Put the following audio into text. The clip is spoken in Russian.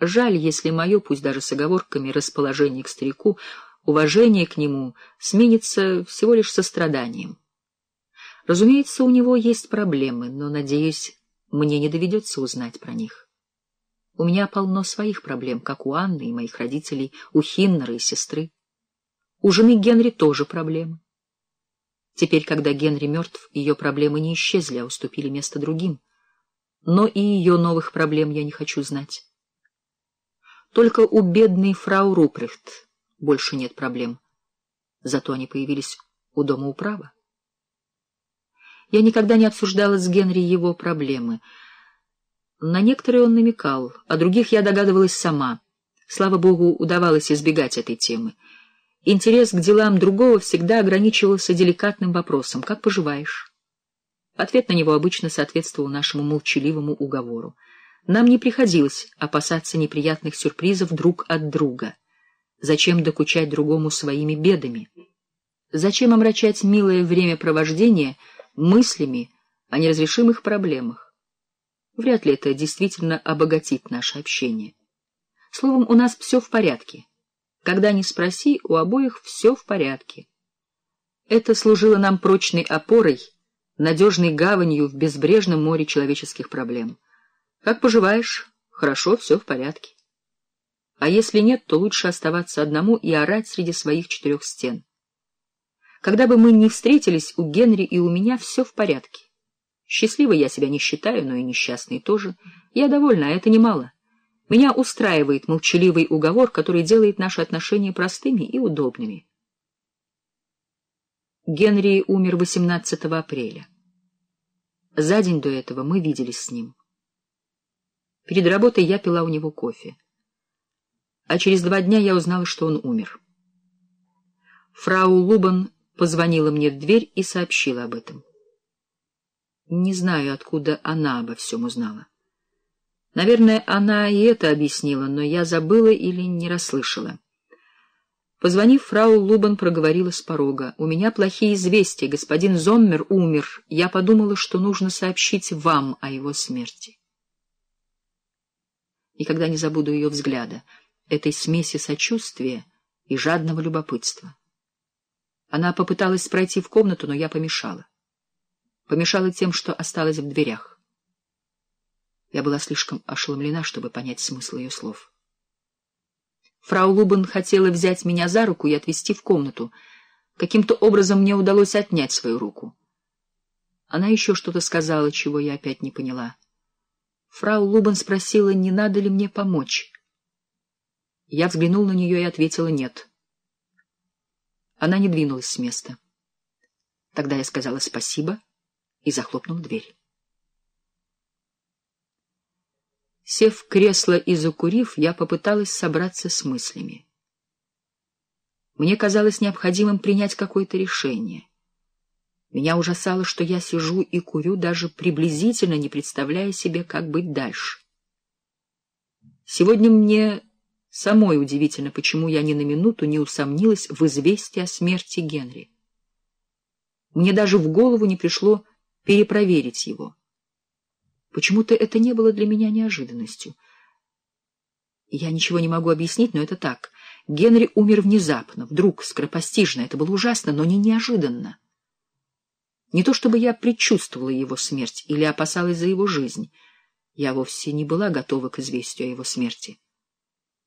Жаль, если мое, пусть даже с оговорками, расположение к старику, уважение к нему сменится всего лишь состраданием. Разумеется, у него есть проблемы, но, надеюсь, мне не доведется узнать про них. У меня полно своих проблем, как у Анны и моих родителей, у Хиннера и сестры. У жены Генри тоже проблемы. Теперь, когда Генри мертв, ее проблемы не исчезли, а уступили место другим. Но и ее новых проблем я не хочу знать. Только у бедной фрау Рупрехт больше нет проблем. Зато они появились у дома управа. Я никогда не обсуждала с Генри его проблемы. На некоторые он намекал, о других я догадывалась сама. Слава богу, удавалось избегать этой темы. Интерес к делам другого всегда ограничивался деликатным вопросом «Как поживаешь?». Ответ на него обычно соответствовал нашему молчаливому уговору. Нам не приходилось опасаться неприятных сюрпризов друг от друга. Зачем докучать другому своими бедами? Зачем омрачать милое времяпровождение мыслями о неразрешимых проблемах? Вряд ли это действительно обогатит наше общение. Словом, у нас все в порядке. Когда ни спроси, у обоих все в порядке. Это служило нам прочной опорой, надежной гаванью в безбрежном море человеческих проблем. Как поживаешь? Хорошо, все в порядке. А если нет, то лучше оставаться одному и орать среди своих четырех стен. Когда бы мы ни встретились, у Генри и у меня все в порядке. Счастливой я себя не считаю, но и несчастной тоже. Я довольна, а это немало. Меня устраивает молчаливый уговор, который делает наши отношения простыми и удобными. Генри умер 18 апреля. За день до этого мы виделись с ним. Перед работой я пила у него кофе. А через два дня я узнала, что он умер. Фрау Лубан позвонила мне в дверь и сообщила об этом. Не знаю, откуда она обо всем узнала. Наверное, она и это объяснила, но я забыла или не расслышала. Позвонив, фрау Лубан проговорила с порога. «У меня плохие известия. Господин Зоммер умер. Я подумала, что нужно сообщить вам о его смерти». Никогда не забуду ее взгляда, этой смеси сочувствия и жадного любопытства. Она попыталась пройти в комнату, но я помешала. Помешала тем, что осталась в дверях. Я была слишком ошеломлена, чтобы понять смысл ее слов. Фрау Лубен хотела взять меня за руку и отвести в комнату. Каким-то образом мне удалось отнять свою руку. Она еще что-то сказала, чего я опять не поняла. Фрау Лубен спросила, не надо ли мне помочь. Я взглянул на нее и ответила «нет». Она не двинулась с места. Тогда я сказала спасибо и захлопнул дверь. Сев в кресло и закурив, я попыталась собраться с мыслями. Мне казалось необходимым принять какое-то решение. Меня ужасало, что я сижу и курю, даже приблизительно не представляя себе, как быть дальше. Сегодня мне самой удивительно, почему я ни на минуту не усомнилась в известии о смерти Генри. Мне даже в голову не пришло перепроверить его. Почему-то это не было для меня неожиданностью. Я ничего не могу объяснить, но это так. Генри умер внезапно, вдруг, скоропостижно. Это было ужасно, но не неожиданно. Не то чтобы я предчувствовала его смерть или опасалась за его жизнь. Я вовсе не была готова к известию о его смерти.